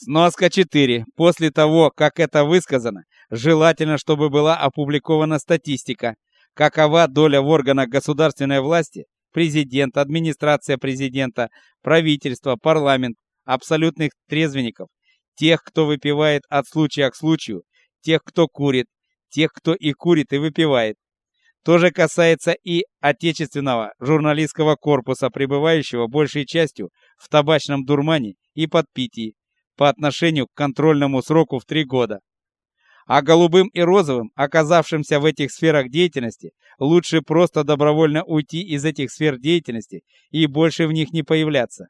Сноска 4. После того, как это высказано, желательно, чтобы была опубликована статистика, какова доля в органах государственной власти, президент, администрация президента, правительство, парламент, абсолютных трезвенников, тех, кто выпивает от случая к случаю, тех, кто курит, тех, кто и курит, и выпивает. То же касается и отечественного журналистского корпуса, пребывающего большей частью в табачном дурмане и подпитии, по отношению к контрольному сроку в три года. А голубым и розовым, оказавшимся в этих сферах деятельности, лучше просто добровольно уйти из этих сфер деятельности и больше в них не появляться.